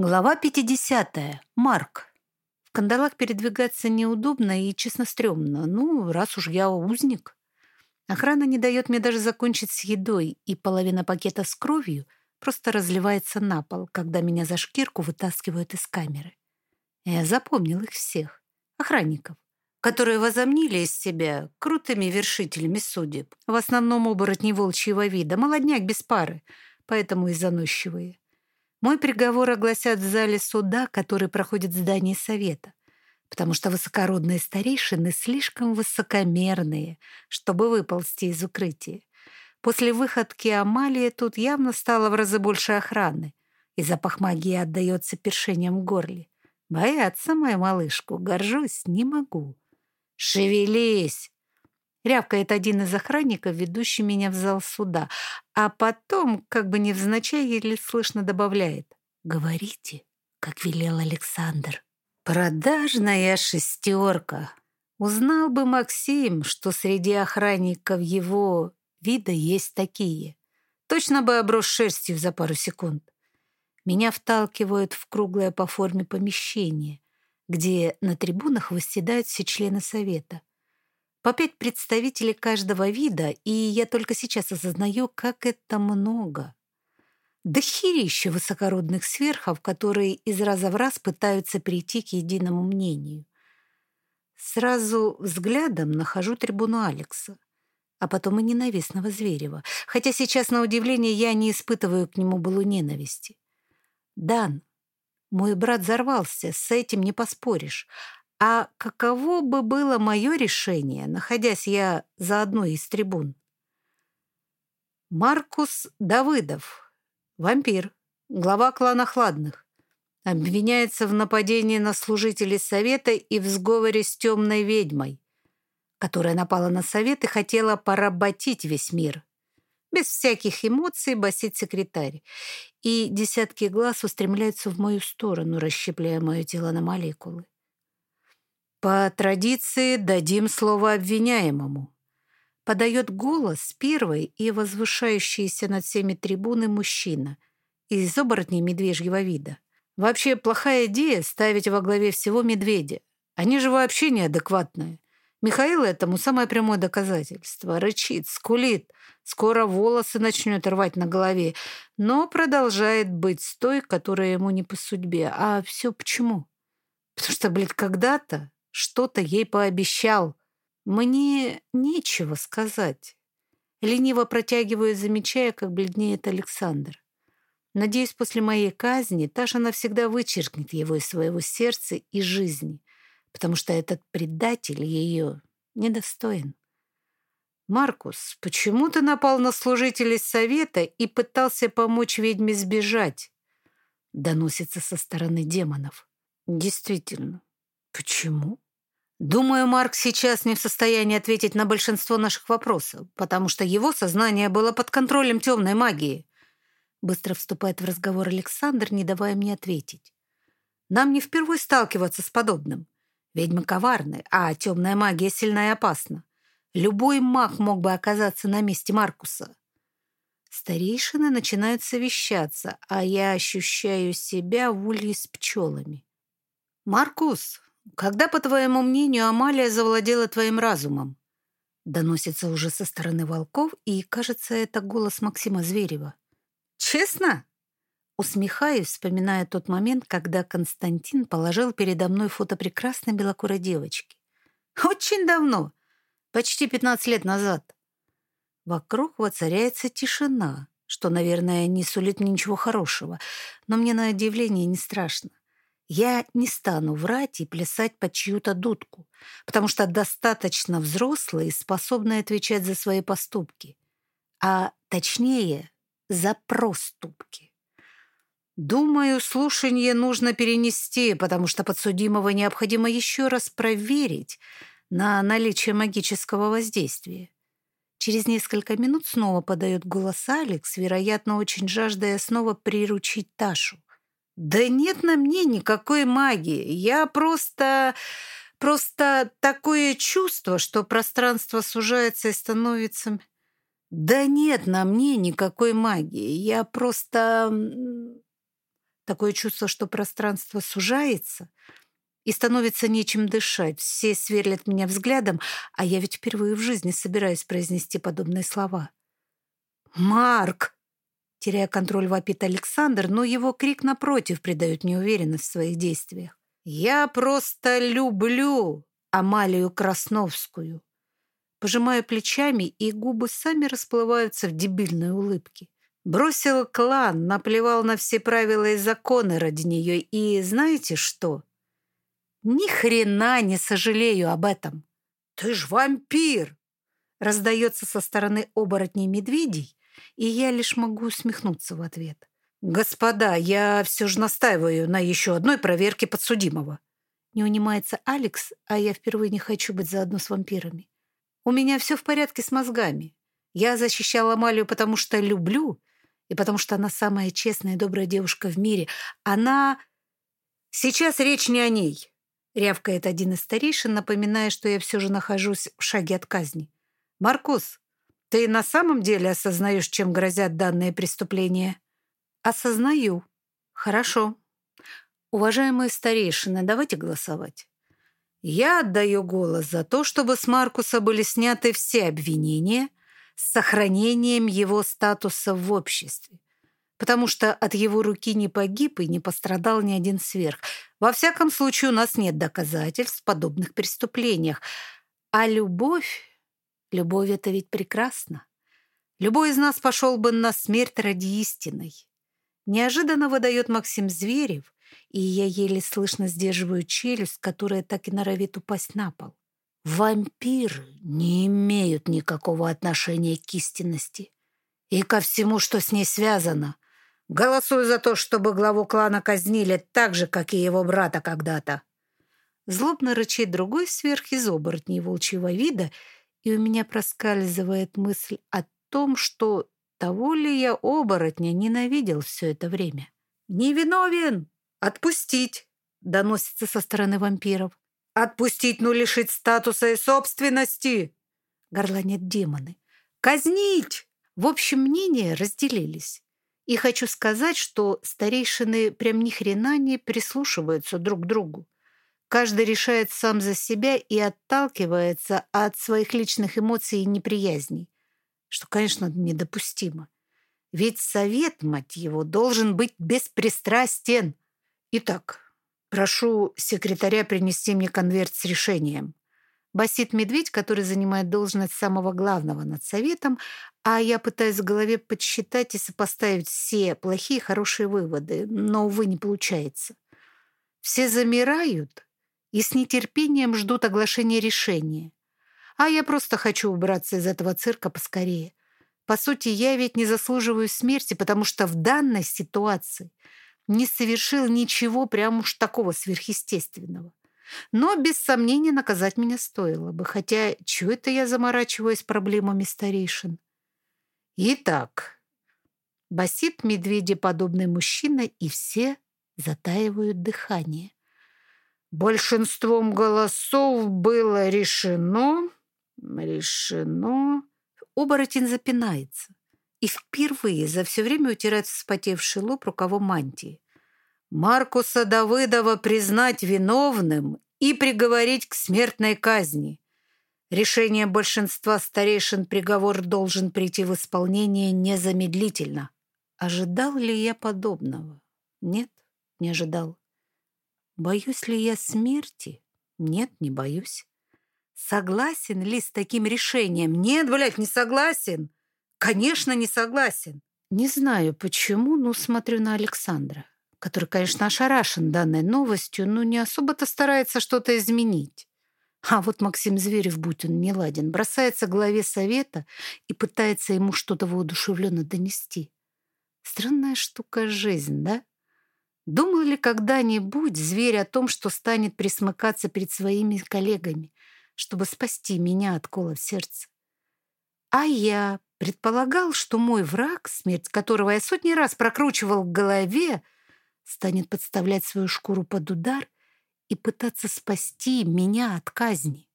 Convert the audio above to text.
Глава 50. Марк. В кандалах передвигаться неудобно и, честно, стрёмно. Ну, раз уж я узник. Охрана не дает мне даже закончить с едой, и половина пакета с кровью просто разливается на пол, когда меня за шкирку вытаскивают из камеры. Я запомнил их всех. Охранников, которые возомнили из себя крутыми вершителями судеб. В основном оборотни волчьего вида, молодняк без пары, поэтому и заносчивые. Мой приговор огласят в зале суда, который проходит в здании совета, потому что высокородные старейшины слишком высокомерные, чтобы выползти из укрытия. После выходки Амалии тут явно стало в разы больше охраны, и запах магии отдается першением в горле. Бояться мою малышку, горжусь, не могу. «Шевелись!» Рявкает один из охранников, ведущий меня в зал суда, а потом, как бы невзначай, еле слышно добавляет. «Говорите, как велел Александр». «Продажная шестерка». Узнал бы Максим, что среди охранников его вида есть такие. Точно бы оброс шерстью за пару секунд. Меня вталкивают в круглое по форме помещение, где на трибунах восседают все члены совета. По пять представителей каждого вида, и я только сейчас осознаю, как это много. Да херища высокородных сверхов, которые из раза в раз пытаются прийти к единому мнению. Сразу взглядом нахожу трибуну Алекса, а потом и ненавистного Зверева, хотя сейчас, на удивление, я не испытываю к нему былу ненависти. Дан, мой брат взорвался, с этим не поспоришь, а каково бы было мое решение, находясь я за одной из трибун? Маркус Давыдов, вампир, глава клана Хладных, обвиняется в нападении на служителей Совета и в сговоре с темной ведьмой, которая напала на Совет и хотела поработить весь мир. Без всяких эмоций басит секретарь, и десятки глаз устремляются в мою сторону, расщепляя мое тело на молекулы. По традиции дадим слово обвиняемому. Подает голос первый и возвышающийся над всеми трибуны мужчина из оборотней медвежьего вида. Вообще плохая идея ставить во главе всего медведя. Они же вообще неадекватные. Михаил этому самое прямое доказательство. Рычит, скулит, скоро волосы начнет рвать на голове, но продолжает быть с той, которая ему не по судьбе. А все почему? Потому что, блядь, когда-то что-то ей пообещал. Мне нечего сказать. Лениво протягиваю, замечая, как бледнеет Александр. Надеюсь, после моей казни Таша навсегда вычеркнет его из своего сердца и жизни, потому что этот предатель ее недостоин. «Маркус, почему ты напал на служителей совета и пытался помочь ведьме сбежать?» Доносится со стороны демонов. «Действительно, почему?» Думаю, Марк сейчас не в состоянии ответить на большинство наших вопросов, потому что его сознание было под контролем темной магии. Быстро вступает в разговор Александр, не давая мне ответить. Нам не впервые сталкиваться с подобным. Ведьмы коварны, а темная магия сильна и опасна. Любой маг мог бы оказаться на месте Маркуса. Старейшины начинают совещаться, а я ощущаю себя в улье с пчелами. «Маркус, когда, по твоему мнению, Амалия завладела твоим разумом? Доносится уже со стороны волков, и, кажется, это голос Максима Зверева. Честно? Усмехаюсь, вспоминая тот момент, когда Константин положил передо мной фото прекрасной белокурой девочки. Очень давно, почти 15 лет назад. Вокруг воцаряется тишина, что, наверное, не сулит ничего хорошего, но мне на удивление не страшно. Я не стану врать и плясать под чью-то дудку, потому что достаточно взрослый и способный отвечать за свои поступки, а точнее за проступки. Думаю, слушание нужно перенести, потому что подсудимого необходимо еще раз проверить на наличие магического воздействия. Через несколько минут снова подает голос Алекс, вероятно, очень жаждая снова приручить Ташу. Да нет на мне никакой магии. Я просто... Просто такое чувство, что пространство сужается и становится... Да нет на мне никакой магии. Я просто... Такое чувство, что пространство сужается и становится нечем дышать. Все сверлят меня взглядом, а я ведь впервые в жизни собираюсь произнести подобные слова. «Марк!» Теряя контроль, вопит Александр, но его крик напротив придает мне уверенность в своих действиях. «Я просто люблю Амалию Красновскую!» Пожимаю плечами, и губы сами расплываются в дебильной улыбке. Бросил клан, наплевал на все правила и законы ради нее, и знаете что? Ни хрена не сожалею об этом. «Ты ж вампир!» Раздается со стороны оборотней медведей, и я лишь могу усмехнуться в ответ. «Господа, я все же настаиваю на еще одной проверке подсудимого». Не унимается Алекс, а я впервые не хочу быть заодно с вампирами. У меня все в порядке с мозгами. Я защищала Амалию, потому что люблю, и потому что она самая честная и добрая девушка в мире. Она... Сейчас речь не о ней. Рявкает один из старейшин, напоминая, что я все же нахожусь в шаге от казни. «Маркус, ты на самом деле осознаешь, чем грозят данные преступления?» «Осознаю. Хорошо. Уважаемые старейшины, давайте голосовать. Я отдаю голос за то, чтобы с Маркуса были сняты все обвинения с сохранением его статуса в обществе, потому что от его руки не погиб и не пострадал ни один сверх. Во всяком случае, у нас нет доказательств подобных преступлениях. А любовь Любовь — это ведь прекрасно. Любой из нас пошел бы на смерть ради истины. Неожиданно выдает Максим Зверев, и я еле слышно сдерживаю челюсть, которая так и норовит упасть на пол. Вампиры не имеют никакого отношения к истинности и ко всему, что с ней связано. Голосую за то, чтобы главу клана казнили так же, как и его брата когда-то. Злобно рычит другой сверх из оборотней волчьего вида — и у меня проскальзывает мысль о том, что того ли я оборотня ненавидел все это время. «Невиновен! Отпустить!» — доносится со стороны вампиров. «Отпустить, но лишить статуса и собственности!» — горланят демоны. «Казнить!» В общем, мнения разделились. И хочу сказать, что старейшины прям ни хрена не прислушиваются друг к другу. Каждый решает сам за себя и отталкивается от своих личных эмоций и неприязней, что, конечно, недопустимо. Ведь совет, мать его, должен быть беспристрастен. Итак, прошу секретаря принести мне конверт с решением. Басит медведь, который занимает должность самого главного над советом, а я пытаюсь в голове подсчитать и сопоставить все плохие и хорошие выводы, но, увы, не получается. Все замирают, и с нетерпением ждут оглашения решения. А я просто хочу убраться из этого цирка поскорее. По сути, я ведь не заслуживаю смерти, потому что в данной ситуации не совершил ничего прям уж такого сверхъестественного. Но, без сомнения, наказать меня стоило бы, хотя чего это я заморачиваюсь проблемами старейшин? Итак, басит медведеподобный мужчина, и все затаивают дыхание. Большинством голосов было решено... Решено... Оборотень запинается и впервые за все время утирает вспотевший лоб рукавом мантии. Маркуса Давыдова признать виновным и приговорить к смертной казни. Решение большинства старейшин приговор должен прийти в исполнение незамедлительно. Ожидал ли я подобного? Нет, не ожидал. Боюсь ли я смерти? Нет, не боюсь. Согласен ли с таким решением? Нет, блядь, не согласен. Конечно, не согласен. Не знаю почему, но смотрю на Александра, который, конечно, ошарашен данной новостью, но не особо-то старается что-то изменить. А вот Максим Зверев, будь он неладен, бросается к главе совета и пытается ему что-то воодушевленно донести. Странная штука жизнь, да? Думал ли когда-нибудь зверь о том, что станет присмыкаться перед своими коллегами, чтобы спасти меня от кола в сердце? А я предполагал, что мой враг, смерть которого я сотни раз прокручивал в голове, станет подставлять свою шкуру под удар и пытаться спасти меня от казни.